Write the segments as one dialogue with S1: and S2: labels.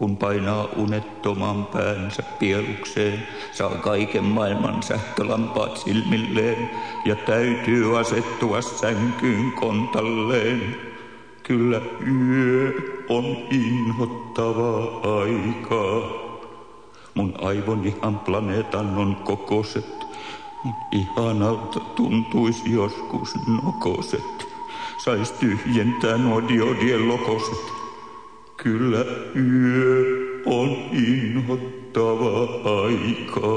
S1: kun painaa unettoman päänsä pielukseen, saa kaiken maailman sähkölampaat silmilleen ja täytyy asettua sänkyyn kontalleen. Kyllä yö on inhottava aika. Mun aivon ihan planeetan on kokoset, mut ihanalta tuntuisi joskus nokoset. Sais tyhjentää nuo diodien lokoset. Kyllä yö on inhottava aika.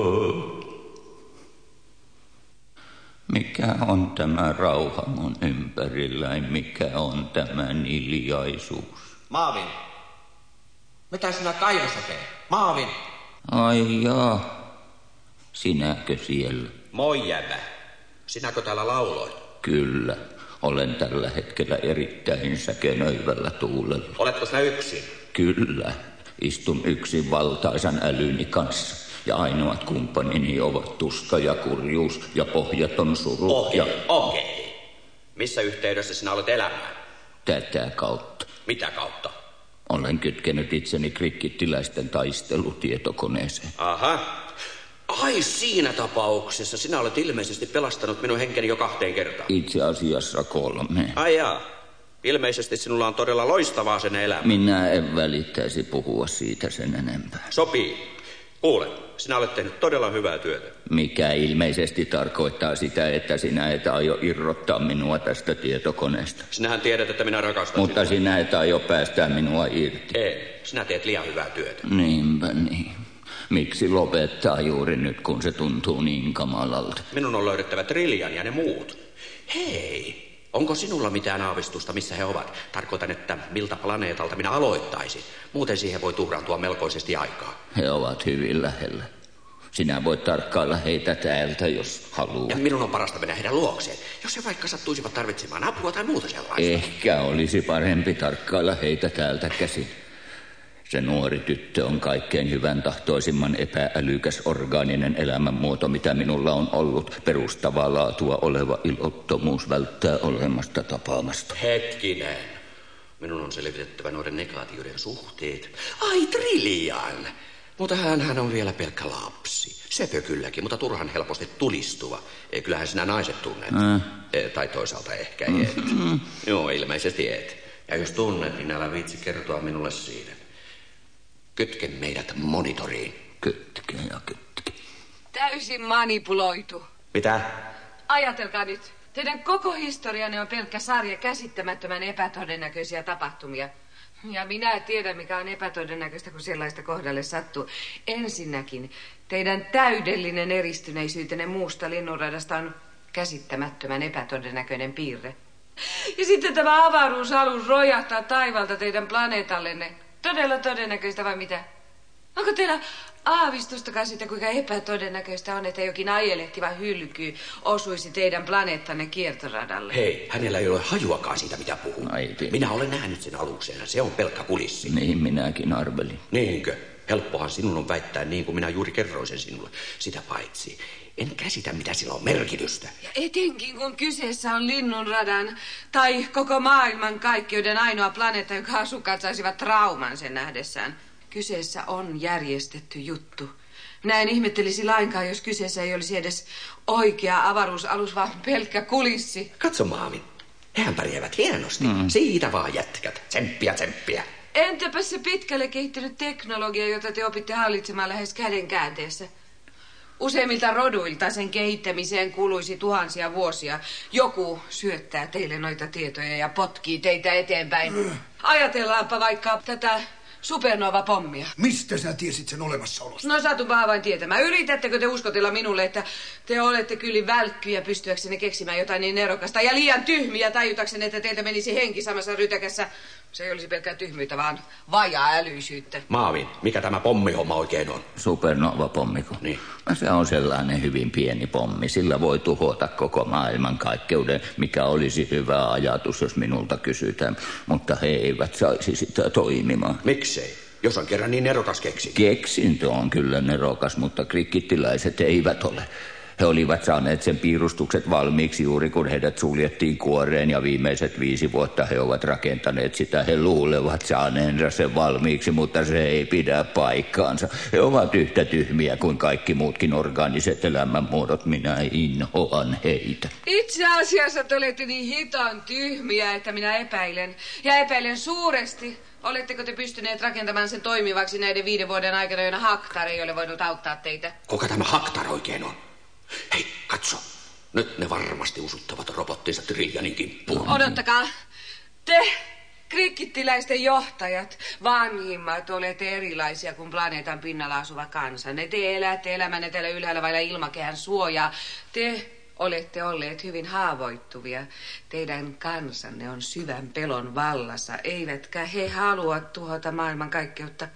S1: Mikä on tämä rauha mun ympärilläin? Mikä on tämä hiljaisuus?
S2: Maavin, mitä sinä kaivossa teet? Maavin!
S1: Ai jaa, sinäkö siellä?
S2: Moi jäbä. Sinäkö täällä lauloit?
S1: Kyllä. Olen tällä hetkellä erittäin säkenöivällä tuulella.
S2: Oletko sinä yksin?
S1: Kyllä. Istun yksin valtaisan älyni kanssa. Ja ainoat kumppanini ovat tuska ja kurjuus ja pohjaton suru.
S2: Okei,
S1: ja...
S2: okei. Missä yhteydessä sinä olet elämään?
S1: Tätä kautta.
S2: Mitä kautta?
S1: Olen kytkenyt itseni krikkittiläisten taistelutietokoneeseen.
S2: Aha. Ai siinä tapauksessa sinä olet ilmeisesti pelastanut minun henkeni jo kahteen kertaan.
S1: Itse asiassa kolme.
S2: Ai jaa. Ilmeisesti sinulla on todella loistavaa sen elämä.
S1: Minä en välittäisi puhua siitä sen enempää.
S2: Sopii. Kuule, sinä olet tehnyt todella hyvää työtä.
S1: Mikä ilmeisesti tarkoittaa sitä, että sinä et aio irrottaa minua tästä tietokoneesta.
S2: Sinähän tiedät, että minä rakastan
S1: Mutta
S2: sinua.
S1: sinä et aio päästää minua irti.
S2: Ei, sinä teet liian hyvää työtä.
S1: Niinpä niin. Miksi lopettaa juuri nyt, kun se tuntuu niin kamalalta?
S2: Minun on löydettävä Trillian ja ne muut. Hei, onko sinulla mitään aavistusta, missä he ovat? Tarkoitan, että miltä planeetalta minä aloittaisin. Muuten siihen voi tuhraantua melkoisesti aikaa.
S1: He ovat hyvin lähellä. Sinä voit tarkkailla heitä täältä, jos haluat.
S2: Ja minun on parasta mennä heidän luokseen, jos he vaikka sattuisivat tarvitsemaan apua tai muuta sellaista.
S1: Ehkä olisi parempi tarkkailla heitä täältä käsin. Se nuori tyttö on kaikkein hyvän tahtoisimman epäälykäs orgaaninen elämänmuoto, mitä minulla on ollut. Perustavaa laatua oleva ilottomuus välttää olemasta tapaamasta.
S2: Hetkinen. Minun on selvitettävä noiden negaatioiden suhteet. Ai, Trillian! Mutta hän, hän on vielä pelkkä lapsi. Sepö kylläkin, mutta turhan helposti tulistuva. Ei, kyllähän sinä naiset tunnet.
S1: Äh.
S2: E, tai toisaalta ehkä et. Joo, ilmeisesti et. Ja jos tunnet, niin älä viitsi kertoa minulle siitä. Kytke meidät monitoriin.
S1: Kytke ja kytke.
S3: Täysin manipuloitu.
S2: Mitä?
S3: Ajatelkaa nyt. Teidän koko historianne on pelkkä sarja käsittämättömän epätodennäköisiä tapahtumia. Ja minä tiedän, mikä on epätodennäköistä, kun sellaista kohdalle sattuu. Ensinnäkin, teidän täydellinen eristyneisyytenne muusta linnunradasta on käsittämättömän epätodennäköinen piirre. Ja sitten tämä avaruusalus rojahtaa taivalta teidän planeetallenne. Todella todennäköistä vai mitä? Onko teillä aavistustakaan siitä, kuinka epätodennäköistä on, että jokin ajelehtiva hylky osuisi teidän planeettanne kiertoradalle?
S2: Hei, hänellä ei ole hajuakaan siitä, mitä puhuu.
S1: Aivan.
S2: Minä olen nähnyt sen aluksen ja se on pelkkä kulissi.
S1: Niin minäkin arvelin.
S2: Niinkö? Helppohan sinun on väittää niin kuin minä juuri kerroin sen sinulle. Sitä paitsi, en käsitä mitä sillä on merkitystä.
S3: Ja etenkin kun kyseessä on linnunradan tai koko maailman kaikkeuden ainoa planeetta, joka asukkaat saisivat trauman sen nähdessään. Kyseessä on järjestetty juttu. Minä en ihmettelisi lainkaan, jos kyseessä ei olisi edes oikea avaruusalus, vaan pelkkä kulissi.
S2: Katso Maavin, hehän pärjäävät hienosti. Mm. Siitä vaan jätkät. Tsemppiä, tsemppiä.
S3: Entäpä se pitkälle kehittynyt teknologia, jota te opitte hallitsemaan lähes käden käänteessä? Useimmilta roduilta sen kehittämiseen kuluisi tuhansia vuosia. Joku syöttää teille noita tietoja ja potkii teitä eteenpäin. Ajatellaanpa vaikka tätä supernova-pommia.
S4: Mistä sä tiesit sen olemassaolosta?
S3: No satupa vain tietämään. Yritättekö te uskotella minulle, että te olette kyllä välkkyjä pystyäksenne keksimään jotain niin nerokasta ja liian tyhmiä tajutaksenne, että teiltä menisi henki samassa rytäkässä. Se ei olisi pelkkää tyhmyyttä, vaan vajaa älyisyyttä.
S2: Maavin, mikä tämä pommihomma oikein on?
S1: Supernova-pommiko?
S2: Niin.
S1: Se on sellainen hyvin pieni pommi. Sillä voi tuhota koko maailman kaikkeuden, mikä olisi hyvä ajatus, jos minulta kysytään. Mutta he eivät saisi sitä toimimaan.
S2: Miksei? Jos on kerran niin nerokas keksi.
S1: Keksintö on kyllä nerokas, mutta krikittiläiset eivät ole. He olivat saaneet sen piirustukset valmiiksi juuri kun heidät suljettiin kuoreen ja viimeiset viisi vuotta he ovat rakentaneet sitä. He luulevat saaneensa sen valmiiksi, mutta se ei pidä paikkaansa. He ovat yhtä tyhmiä kuin kaikki muutkin orgaaniset elämänmuodot. Minä inhoan heitä.
S3: Itse asiassa te olette niin hitaan tyhmiä, että minä epäilen. Ja epäilen suuresti. Oletteko te pystyneet rakentamaan sen toimivaksi näiden viiden vuoden aikana, joina Haktar ei ole voinut auttaa teitä?
S2: Kuka tämä Haktar oikein on? Hei, katso. Nyt ne varmasti usuttavat robottinsa Trillianin kimppuun.
S3: Odottakaa. Te, krikkittiläisten johtajat, vanhimmat, olette erilaisia kuin planeetan pinnalla asuva kansa. Ne te elätte elämänne täällä ylhäällä vailla ilmakehän suojaa. Te olette olleet hyvin haavoittuvia. Teidän kansanne on syvän pelon vallassa, eivätkä he halua tuhota maailman kaikkeutta.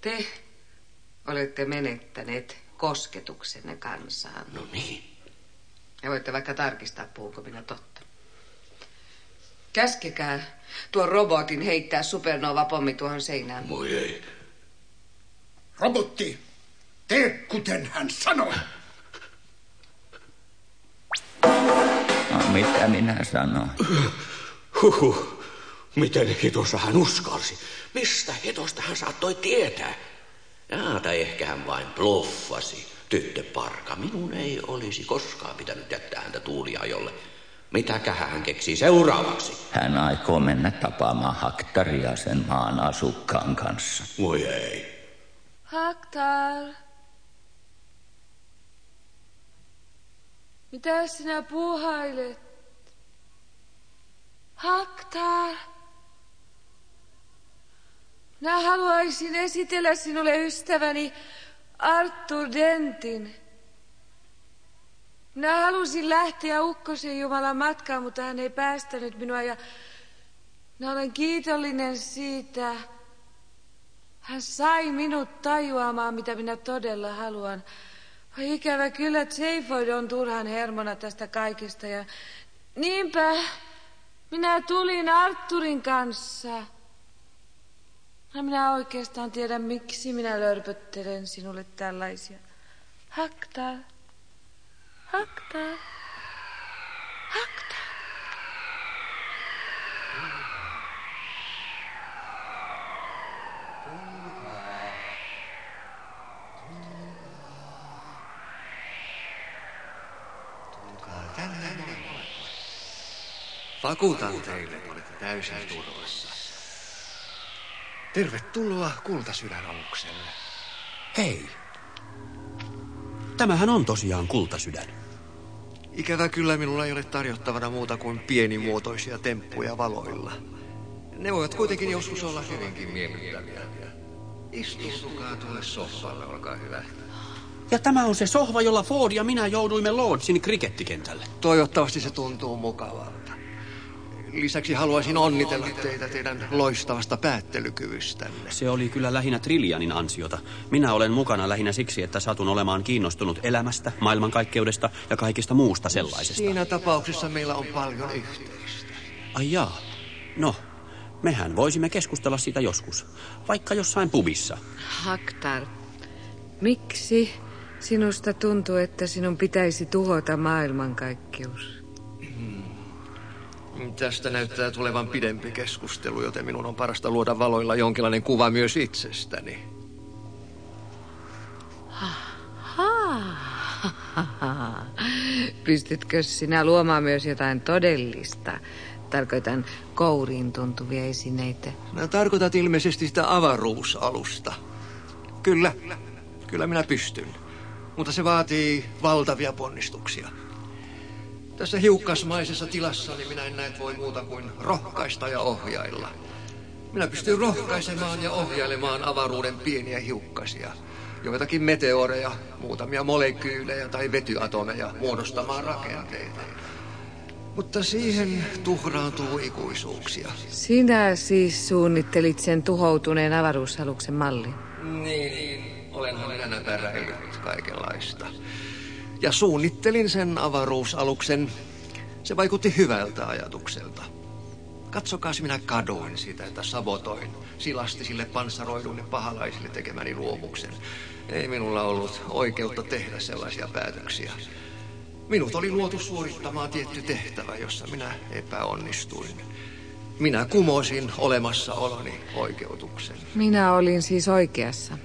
S3: Te olette menettäneet kosketuksenne kansaan.
S2: No niin.
S3: Ja voitte vaikka tarkistaa, puhunko minä totta. Käskekää tuon robotin heittää supernova-pommi tuohon seinään.
S2: Voi ei.
S4: Robotti, tee kuten hän sanoi.
S1: No, mitä minä sanon?
S2: Huhu. Miten hitossa hän uskalsi? Mistä hitosta hän saattoi tietää? Jaa, tai ehkä hän vain bluffasi. Tyttöparka, minun ei olisi koskaan pitänyt jättää häntä tuuliajolle. Mitäköhän hän keksii seuraavaksi?
S1: Hän aikoo mennä tapaamaan Haktaria sen maan asukkaan kanssa.
S2: Voi ei.
S3: Haktar. Mitä sinä puhailet? Haktar. Minä haluaisin esitellä sinulle ystäväni Arthur Dentin. Minä halusin lähteä Ukkosen Jumalan matkaan, mutta hän ei päästänyt minua ja minä olen kiitollinen siitä. Hän sai minut tajuamaan, mitä minä todella haluan. Vai ikävä kyllä, Seifoid on turhan hermona tästä kaikesta ja niinpä minä tulin Arturin kanssa. No minä oikeastaan tiedä, miksi minä lörpöttelen sinulle tällaisia. Hakta. Hakta. Hakta.
S5: Vakuutan teille, olette täysin turvassa. Tervetuloa kultasydänalukselle.
S6: Hei. Tämähän on tosiaan kultasydän.
S5: Ikävä kyllä minulla ei ole tarjottavana muuta kuin pienimuotoisia temppuja valoilla. Ne voivat kuitenkin joskus olla hyvinkin miellyttäviä. Istuutukaa tuolle sohvalle, olkaa hyvä.
S6: Ja tämä on se sohva, jolla Ford ja minä jouduimme Lordsin krikettikentälle.
S5: Toivottavasti se tuntuu mukavalta. Lisäksi haluaisin onnitella teitä teidän loistavasta päättelykyvystänne.
S6: Se oli kyllä lähinnä Trillianin ansiota. Minä olen mukana lähinnä siksi, että satun olemaan kiinnostunut elämästä, maailmankaikkeudesta ja kaikista muusta sellaisesta.
S5: Siinä tapauksessa meillä on paljon yhteistä.
S6: Ai jaa. No, mehän voisimme keskustella siitä joskus. Vaikka jossain pubissa.
S3: Haktar, miksi sinusta tuntuu, että sinun pitäisi tuhota maailmankaikkeus?
S5: Tästä näyttää tulevan pidempi keskustelu, joten minun on parasta luoda valoilla jonkinlainen kuva myös itsestäni.
S3: Pystytkö sinä luomaan myös jotain todellista? Tarkoitan kouriin tuntuvia esineitä.
S5: No, tarkoitat ilmeisesti sitä avaruusalusta. Kyllä, kyllä minä pystyn. Mutta se vaatii valtavia ponnistuksia. Tässä hiukkasmaisessa tilassa niin minä en näe voi muuta kuin rohkaista ja ohjailla. Minä pystyn rohkaisemaan ja ohjailemaan avaruuden pieniä hiukkasia. Joitakin meteoreja, muutamia molekyylejä tai vetyatomeja muodostamaan rakenteita. Mutta siihen tuhraantuu ikuisuuksia.
S3: Sinä siis suunnittelit sen tuhoutuneen avaruusaluksen mallin.
S5: Niin, niin. Olenhan minä näpäräillyt kaikenlaista. Ja suunnittelin sen avaruusaluksen. Se vaikutti hyvältä ajatukselta. Katsokaa, minä kadoin sitä, että sabotoin silastisille panssaroiduille pahalaisille tekemäni luomuksen. Ei minulla ollut oikeutta tehdä sellaisia päätöksiä. Minut oli luotu suorittamaan tietty tehtävä, jossa minä epäonnistuin. Minä kumosin olemassaoloni oikeutuksen.
S3: Minä olin siis oikeassa.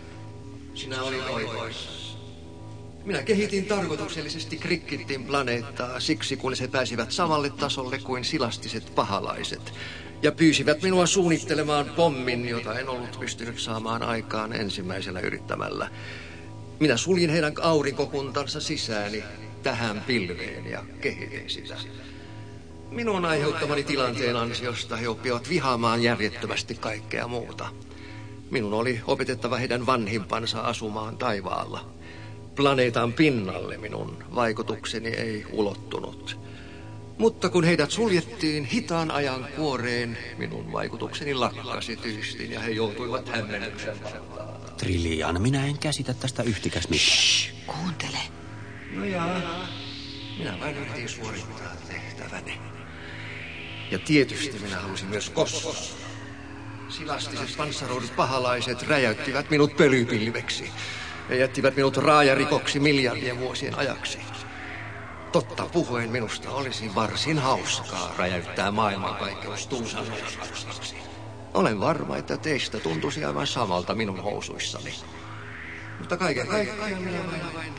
S5: Sinä olit oikeassa. Minä kehitin tarkoituksellisesti Krikkittin planeettaa siksi, kun se pääsivät samalle tasolle kuin silastiset pahalaiset. Ja pyysivät minua suunnittelemaan pommin, jota en ollut pystynyt saamaan aikaan ensimmäisellä yrittämällä. Minä suljin heidän aurinkokuntansa sisääni tähän pilveen ja kehitin sitä. Minun aiheuttamani tilanteen ansiosta he oppivat vihaamaan järjettömästi kaikkea muuta. Minun oli opetettava heidän vanhimpansa asumaan taivaalla. Planeetan pinnalle minun vaikutukseni ei ulottunut. Mutta kun heidät suljettiin hitaan ajan kuoreen, minun vaikutukseni lakkasi tyystin ja he joutuivat hämmennyksen
S6: Trillian, minä en käsitä tästä yhtikäs mitään.
S3: Shh, kuuntele.
S5: No jaa, minä vain yritin suorittaa tehtäväni. Ja tietysti minä halusin myös kossoa. Silastiset panssaroidut pahalaiset räjäyttivät minut pölypilveksi ja jättivät minut raajarikoksi miljardien vuosien ajaksi. Totta puhuen minusta olisi varsin hauskaa räjäyttää maailmankaikkeus Tuusan Olen varma, että teistä tuntuisi aivan samalta minun housuissani. Mutta kaiken kaikkiaan minä vain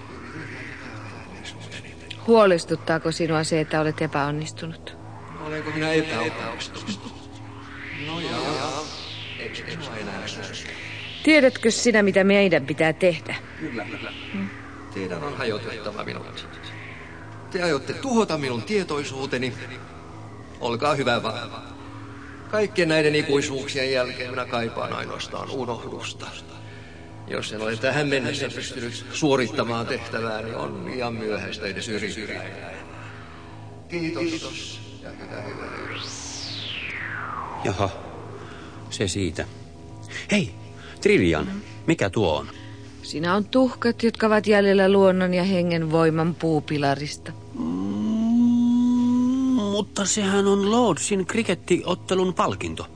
S3: Huolestuttaako sinua se, että olet epäonnistunut?
S5: Olenko minä epäonnistunut? No joo. Eikö sinua enää
S3: Tiedätkö sinä, mitä meidän pitää tehdä?
S5: Kyllä, kyllä. Teidän on hajotettava minut. Te aiotte tuhota minun tietoisuuteni. Olkaa hyvä vaan. Kaikkien näiden ikuisuuksien jälkeen minä kaipaan ainoastaan unohdusta. Jos en ole tähän mennessä pystynyt suorittamaan tehtävää, niin on liian myöhäistä edes yrittää. Kiitos. Ja.
S6: Jaha, se siitä. Hei, Trillian, mikä tuo on?
S3: Siinä on tuhkat, jotka ovat jäljellä luonnon ja hengen voiman puupilarista.
S6: Mm, mutta sehän on Lordsin krikettiottelun palkinto.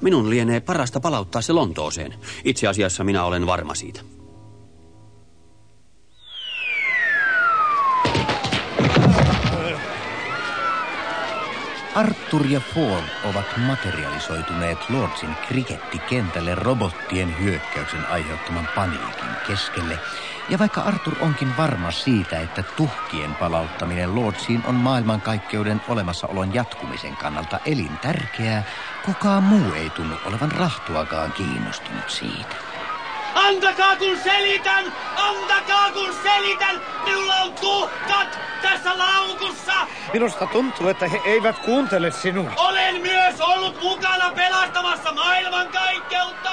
S6: Minun lienee parasta palauttaa se Lontooseen. Itse asiassa minä olen varma siitä.
S7: Arthur ja Ford ovat materialisoituneet Lordsin krikettikentälle robottien hyökkäyksen aiheuttaman paniikin keskelle. Ja vaikka Arthur onkin varma siitä, että tuhkien palauttaminen Lordsiin on maailmankaikkeuden olemassaolon jatkumisen kannalta elintärkeää, kukaan muu ei tunnu olevan rahtuakaan kiinnostunut siitä.
S8: Antakaa kun selitän! Antakaa kun selitän! Minulla on tuhkat tässä laukussa!
S9: Minusta tuntuu, että he eivät kuuntele sinua.
S8: Olen myös ollut mukana pelastamassa maailmankaikkeutta!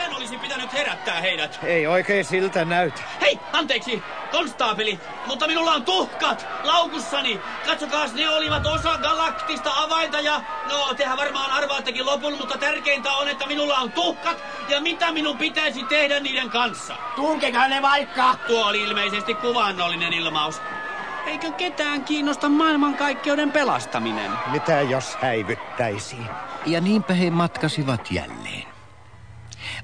S8: Sen olisi pitänyt herättää heidät.
S9: Ei oikein siltä näytä.
S8: Hei, anteeksi, konstaapeli, mutta minulla on tuhkat laukussani. Katsokaa, ne olivat osa galaktista avainta ja... No, tehän varmaan arvaattekin lopun, mutta tärkeintä on, että minulla on tuhkat ja mitä minun pitäisi tehdä niiden kanssa.
S9: Tunkekaa ne vaikka!
S8: Tuo oli ilmeisesti kuvannollinen ilmaus. Eikö ketään kiinnosta maailmankaikkeuden pelastaminen?
S9: Mitä jos häivyttäisiin?
S7: Ja niinpä he matkasivat jälleen.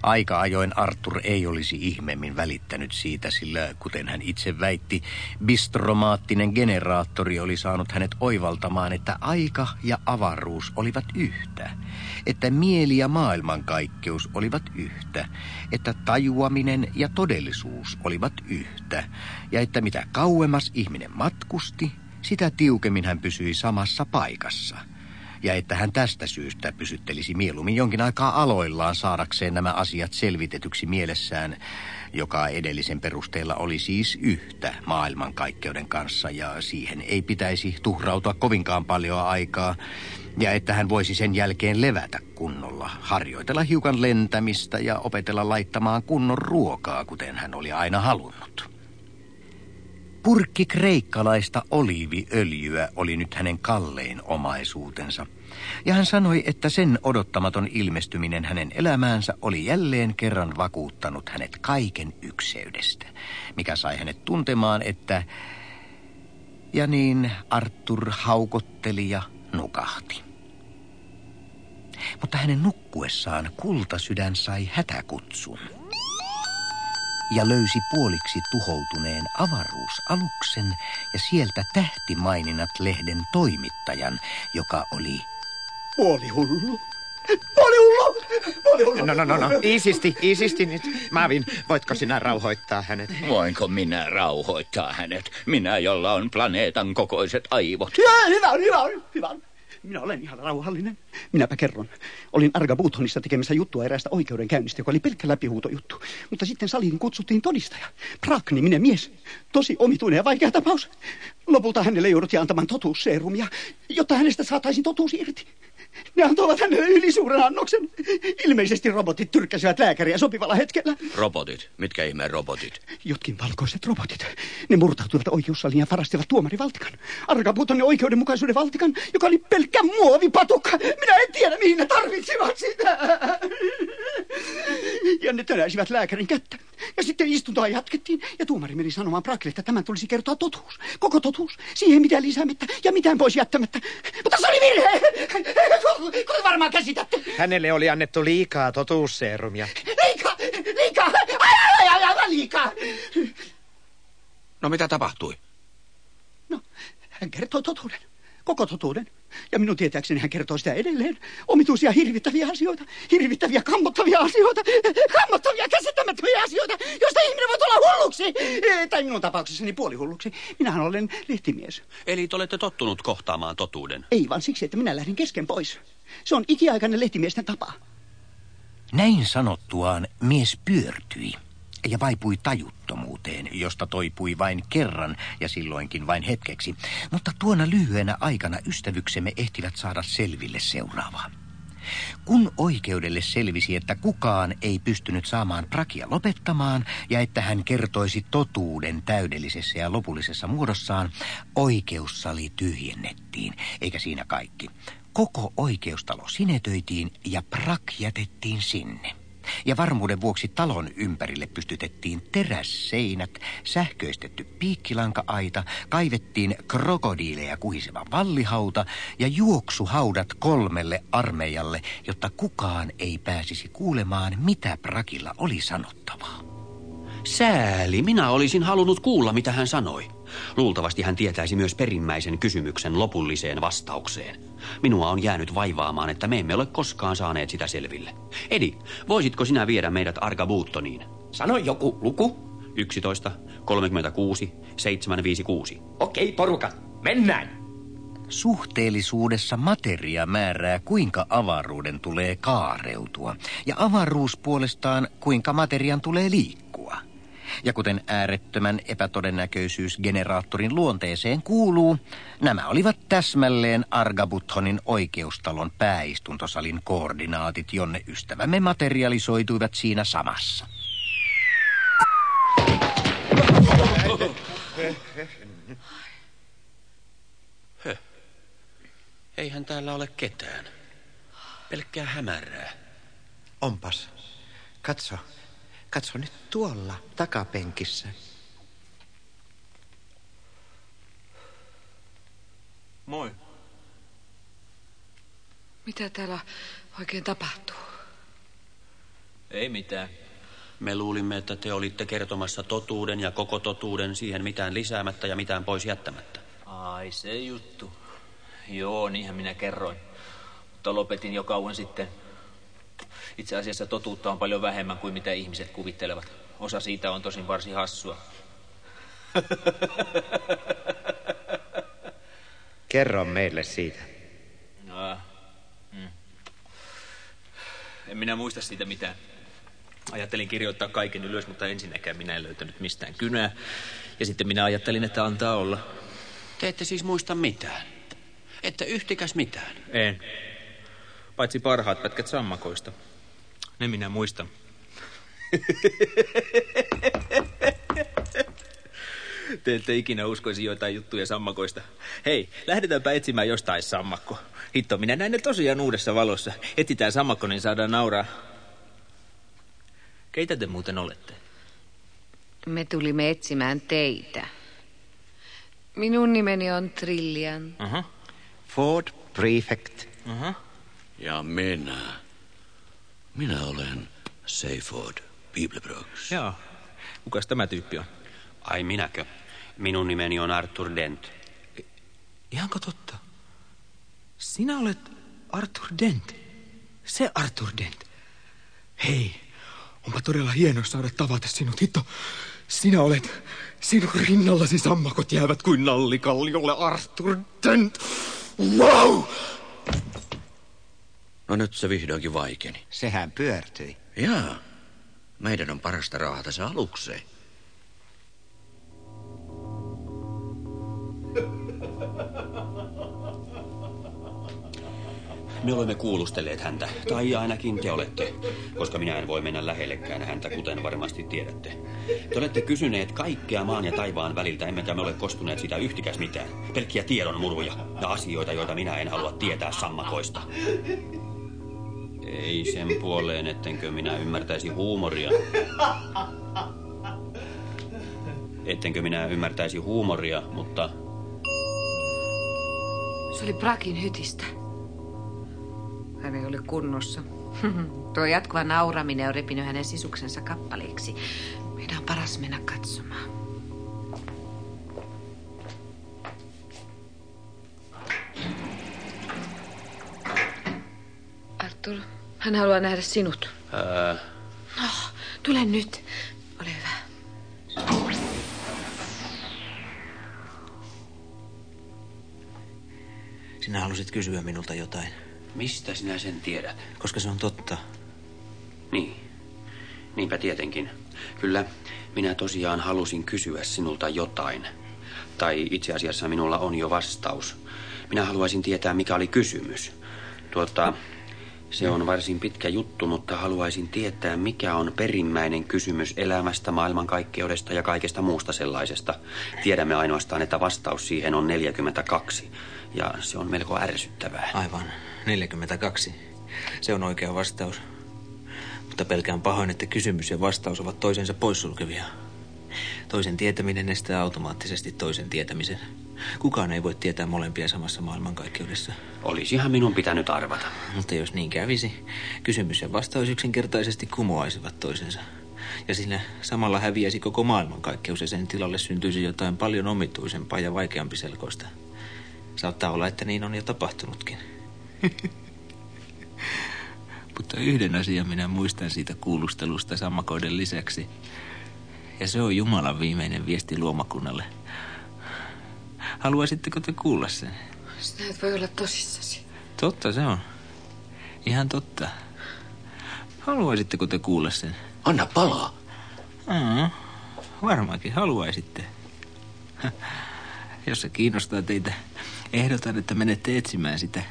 S7: Aika ajoin Arthur ei olisi ihmeemmin välittänyt siitä, sillä kuten hän itse väitti, bistromaattinen generaattori oli saanut hänet oivaltamaan, että aika ja avaruus olivat yhtä, että mieli ja maailmankaikkeus olivat yhtä, että tajuaminen ja todellisuus olivat yhtä, ja että mitä kauemmas ihminen matkusti, sitä tiukemmin hän pysyi samassa paikassa – ja että hän tästä syystä pysyttelisi mieluummin jonkin aikaa aloillaan saadakseen nämä asiat selvitetyksi mielessään, joka edellisen perusteella oli siis yhtä maailmankaikkeuden kanssa ja siihen ei pitäisi tuhrautua kovinkaan paljon aikaa, ja että hän voisi sen jälkeen levätä kunnolla, harjoitella hiukan lentämistä ja opetella laittamaan kunnon ruokaa, kuten hän oli aina halunnut. Purkki kreikkalaista oliiviöljyä oli nyt hänen kallein omaisuutensa. Ja hän sanoi, että sen odottamaton ilmestyminen hänen elämäänsä oli jälleen kerran vakuuttanut hänet kaiken ykseydestä, mikä sai hänet tuntemaan, että... Ja niin Arthur haukotteli ja nukahti. Mutta hänen nukkuessaan kultasydän sai hätäkutsun ja löysi puoliksi tuhoutuneen avaruusaluksen ja sieltä tähtimaininnat lehden toimittajan, joka oli
S9: Puoli hullu. Puoli hullu! Puoli hullu! No, no, no, no. Iisisti, iisisti nyt. Maavin, voitko sinä rauhoittaa hänet?
S1: Voinko minä rauhoittaa hänet? Minä, jolla on planeetan kokoiset aivot.
S10: Hyvä, hyvä, hyvä, hyvä. Minä olen ihan rauhallinen. Minäpä kerron. Olin Arga Butonissa tekemässä juttua eräästä oikeudenkäynnistä, joka oli pelkkä läpihuutojuttu. Mutta sitten saliin kutsuttiin todistaja. Prak-niminen mies. Tosi omituinen ja vaikea tapaus. Lopulta hänelle jouduttiin antamaan totuusseerumia, jotta hänestä saataisiin totuus irti. Ne antoivat hänelle ylisuuren annoksen. Ilmeisesti robotit tyrkkäsivät lääkäriä sopivalla hetkellä.
S2: Robotit? Mitkä ihmeen robotit?
S10: Jotkin valkoiset robotit. Ne murtautuivat oikeussaliin ja varastivat tuomarivaltikan. Arkapuuton ja oikeudenmukaisuuden valtikan, joka oli pelkkä muovipatukka. Minä en tiedä, mihin ne tarvitsivat sitä. Ja ne tönäisivät lääkärin kättä. Ja sitten istuntoa jatkettiin, ja tuomari meni sanomaan Brakille, että tämän tulisi kertoa totuus. Koko totuus. Siihen mitään lisäämättä ja mitään pois jättämättä. Mutta se oli virhe! Kuten varmaan käsitätte.
S9: Hänelle oli annettu liikaa totuusseerumia.
S10: Liikaa! Liikaa! Ai, ai, ai, ai, liikaa!
S2: No mitä tapahtui?
S10: No, hän kertoi totuuden. Koko totuuden. Ja minun tietääkseni hän kertoo sitä edelleen. Omituisia hirvittäviä asioita. Hirvittäviä kammottavia asioita. Kammottavia käsittämättömiä asioita, joista ihminen voi tulla hulluksi. Eh, Tai minun tapauksessani puolihulluksi. Minähän olen lehtimies.
S6: Eli te olette tottunut kohtaamaan totuuden.
S10: Ei vaan siksi, että minä lähdin kesken pois. Se on ikiaikainen lehtimiesten tapa.
S7: Näin sanottuaan mies pyörtyi ja vaipui tajuttomuuteen, josta toipui vain kerran ja silloinkin vain hetkeksi. Mutta tuona lyhyenä aikana ystävyksemme ehtivät saada selville seuraavaa. Kun oikeudelle selvisi, että kukaan ei pystynyt saamaan Prakia lopettamaan ja että hän kertoisi totuuden täydellisessä ja lopullisessa muodossaan, oikeussali tyhjennettiin, eikä siinä kaikki. Koko oikeustalo sinetöitiin ja Prak jätettiin sinne. Ja varmuuden vuoksi talon ympärille pystytettiin terässeinät, sähköistetty piikkilanka-aita, kaivettiin krokodiileja kuhiseva vallihauta ja juoksuhaudat kolmelle armeijalle, jotta kukaan ei pääsisi kuulemaan, mitä Prakilla oli sanottavaa.
S6: Sääli, minä olisin halunnut kuulla, mitä hän sanoi. Luultavasti hän tietäisi myös perimmäisen kysymyksen lopulliseen vastaukseen. Minua on jäänyt vaivaamaan, että me emme ole koskaan saaneet sitä selville. Edi, voisitko sinä viedä meidät Argabuuttoniin?
S11: Sano joku luku.
S6: 11, 36, 756.
S11: Okei, poruka, mennään.
S7: Suhteellisuudessa materia määrää, kuinka avaruuden tulee kaareutua, ja avaruus puolestaan, kuinka materian tulee liikkua. Ja kuten äärettömän epätodennäköisyysgeneraattorin luonteeseen kuuluu, nämä olivat täsmälleen Argabuthonin oikeustalon pääistuntosalin koordinaatit, jonne ystävämme materialisoituivat siinä samassa.
S6: Höh. Eihän täällä ole ketään. Pelkkää hämärää.
S9: Onpas. Katso. Katso nyt tuolla takapenkissä.
S6: Moi.
S3: Mitä täällä oikein tapahtuu?
S8: Ei mitään.
S6: Me luulimme, että te olitte kertomassa totuuden ja koko totuuden siihen mitään lisäämättä ja mitään pois jättämättä.
S8: Ai se juttu. Joo, niinhän minä kerroin. Mutta lopetin jo kauan sitten. Itse asiassa totuutta on paljon vähemmän kuin mitä ihmiset kuvittelevat. Osa siitä on tosin varsin hassua.
S9: Kerro meille siitä.
S8: No, mm. En minä muista siitä mitään. Ajattelin kirjoittaa kaiken ylös, mutta ensinnäkään minä en löytänyt mistään kynää. Ja sitten minä ajattelin, että antaa olla.
S6: Te ette siis muista mitään. Että yhtikäs mitään.
S8: En. Paitsi parhaat pätkät sammakoista. Ne minä muistan. Te ette ikinä uskoisi joitain juttuja sammakoista. Hei, lähdetäänpä etsimään jostain sammakko. Hitto, minä näen ne tosiaan uudessa valossa. Etsitään sammakko, niin saadaan nauraa. Keitä te muuten olette?
S3: Me tulimme etsimään teitä. Minun nimeni on Trillian.
S8: Aha,
S9: Ford Prefect.
S8: aha.
S2: Ja minä. Minä olen Seyford Biblebrooks.
S12: Joo. Kukas tämä tyyppi on?
S6: Ai minäkö? Minun nimeni on Arthur Dent.
S12: Ihanko totta? Sinä olet Arthur Dent. Se Arthur Dent. Hei, onpa todella hienoa saada tavata sinut. Hitto, sinä olet... Sinun rinnallasi sammakot jäävät kuin nallikalliolle, Arthur Dent. Wow!
S2: No nyt se vihdoinkin vaikeni.
S9: Sehän pyörtyi.
S2: Jaa. Meidän on parasta raahata se alukseen.
S6: Me olemme kuulustelleet häntä, tai ainakin te olette, koska minä en voi mennä lähellekään häntä, kuten varmasti tiedätte. Te olette kysyneet kaikkea maan ja taivaan väliltä, emmekä me ole kostuneet sitä yhtikäs mitään. Pelkkiä tiedon muruja ja asioita, joita minä en halua tietää sammakoista. Ei sen puoleen, ettenkö minä ymmärtäisi huumoria. Ettenkö minä ymmärtäisi huumoria, mutta
S3: Se oli Brakin hytistä. Hän ei ole kunnossa. Tuo jatkuva nauraminen on repinyt hänen sisuksensa kappaleiksi. Meidän on paras mennä katsomaan. Arthur, hän haluaa nähdä sinut.
S6: ää,
S3: No, tule nyt. Ole hyvä.
S12: Sinä halusit kysyä minulta jotain,
S6: mistä sinä sen tiedät?
S12: koska se on totta.
S6: Niin, niinpä tietenkin. Kyllä, minä tosiaan halusin kysyä sinulta jotain. Tai itse asiassa minulla on jo vastaus. Minä haluaisin tietää, mikä oli kysymys. Tuota, se on varsin pitkä juttu, mutta haluaisin tietää, mikä on perimmäinen kysymys elämästä, maailmankaikkeudesta ja kaikesta muusta sellaisesta. Tiedämme ainoastaan, että vastaus siihen on 42, ja se on melko ärsyttävää.
S12: Aivan, 42. Se on oikea vastaus. Mutta pelkään pahoin, että kysymys ja vastaus ovat toisensa poissulkevia. Toisen tietäminen estää automaattisesti toisen tietämisen. Kukaan ei voi tietää molempia samassa maailmankaikkeudessa.
S6: Olisihan minun pitänyt arvata.
S12: Mutta jos niin kävisi, kysymys ja vastaus yksinkertaisesti kumoaisivat toisensa. Ja sillä samalla häviäisi koko maailmankaikkeus ja sen tilalle syntyisi jotain paljon omituisempaa ja vaikeampi selkoista. Saattaa olla, että niin on jo tapahtunutkin. Mutta yhden asian minä muistan siitä kuulustelusta sammakoiden lisäksi. Ja se on Jumalan viimeinen viesti luomakunnalle. Haluaisitteko te kuulla sen?
S3: Sinä et voi olla tosissasi.
S12: Totta se on. Ihan totta. Haluaisitteko te kuulla sen?
S2: Anna palaa.
S12: Mm, varmaankin haluaisitte. Jos se kiinnostaa teitä, ehdotan, että menette etsimään sitä.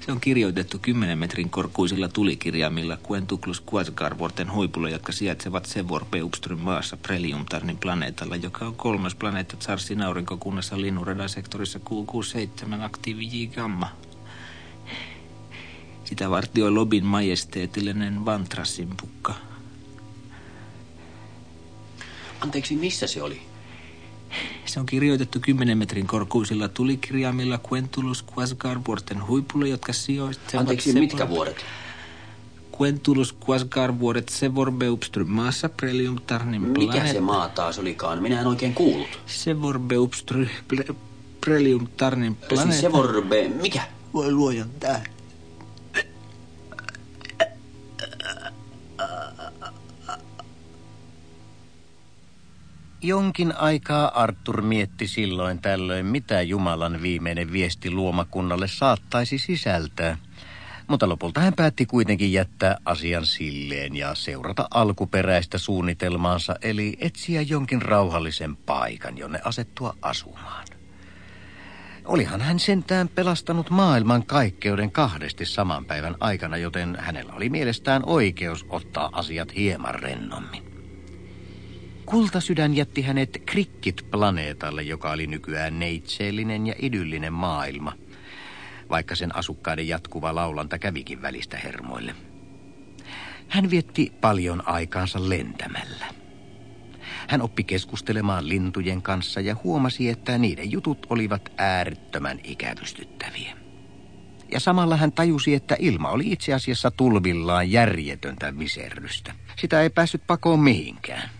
S12: Se on kirjoitettu 10 metrin korkuisilla tulikirjaimilla Quentuklus Quasgarvorten huipulla, jotka sijaitsevat Sevor Peupström maassa Preliumtarnin planeetalla, joka on kolmas planeetta Tsarsin aurinkokunnassa Linnuradan sektorissa Q67 aktiivi J Gamma. Sitä vartioi Lobin majesteetillinen Vantrassin pukka.
S6: Anteeksi, missä se oli?
S12: Se on kirjoitettu 10 metrin korkuisilla tulikirjaimilla Quentulus Quasgarvuorten huipulle, jotka sijoitsevat...
S6: Anteeksi,
S12: Sevor-
S6: mitkä vuodet?
S12: Quentulus Quasgarvuoret Sevorbeupström maassa Prelium Tarnin
S6: Mikä
S12: planeetta.
S6: se maa taas olikaan? Minä en oikein kuullut.
S12: Sevorbeupström Prelium Tarnin
S6: Siis
S12: planeetta.
S6: Sevorbe... Mikä?
S12: Voi luojan tää.
S7: Jonkin aikaa Arthur mietti silloin tällöin, mitä Jumalan viimeinen viesti luomakunnalle saattaisi sisältää. Mutta lopulta hän päätti kuitenkin jättää asian silleen ja seurata alkuperäistä suunnitelmaansa, eli etsiä jonkin rauhallisen paikan, jonne asettua asumaan. Olihan hän sentään pelastanut maailman kaikkeuden kahdesti saman päivän aikana, joten hänellä oli mielestään oikeus ottaa asiat hieman rennommin. Kultasydän jätti hänet Krikkit-planeetalle, joka oli nykyään neitseellinen ja idyllinen maailma, vaikka sen asukkaiden jatkuva laulanta kävikin välistä hermoille. Hän vietti paljon aikaansa lentämällä. Hän oppi keskustelemaan lintujen kanssa ja huomasi, että niiden jutut olivat äärettömän ikävystyttäviä. Ja samalla hän tajusi, että ilma oli itse asiassa tulvillaan järjetöntä viserrystä. Sitä ei päässyt pakoon mihinkään.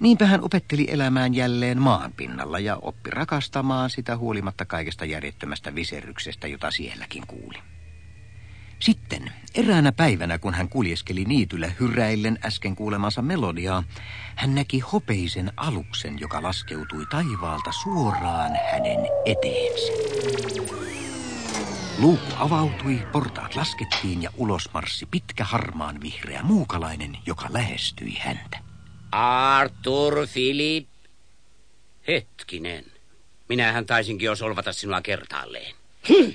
S7: Niinpä hän opetteli elämään jälleen maan pinnalla ja oppi rakastamaan sitä huolimatta kaikesta järjettömästä viserryksestä, jota sielläkin kuuli. Sitten eräänä päivänä, kun hän kuljeskeli niityllä hyräillen äsken kuulemansa melodiaa, hän näki hopeisen aluksen, joka laskeutui taivaalta suoraan hänen eteensä. Luukku avautui, portaat laskettiin ja ulos marssi pitkä harmaan vihreä muukalainen, joka lähestyi häntä.
S13: Arthur Philip. Hetkinen. Minähän taisinkin jo solvata sinua kertaalleen. Hm.